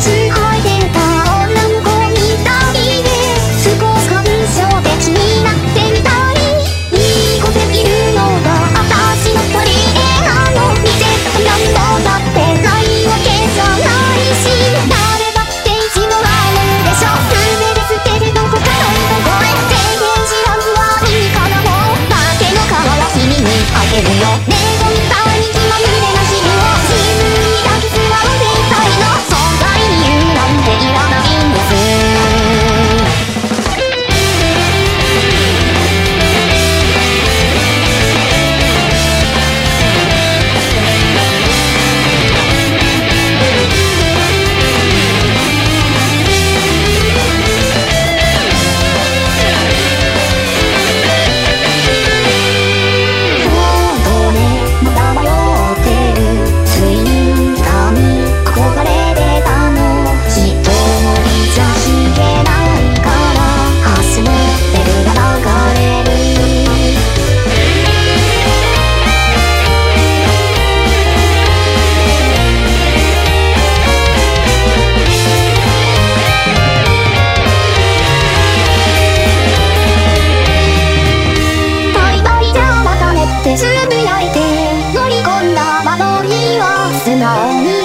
最后 down.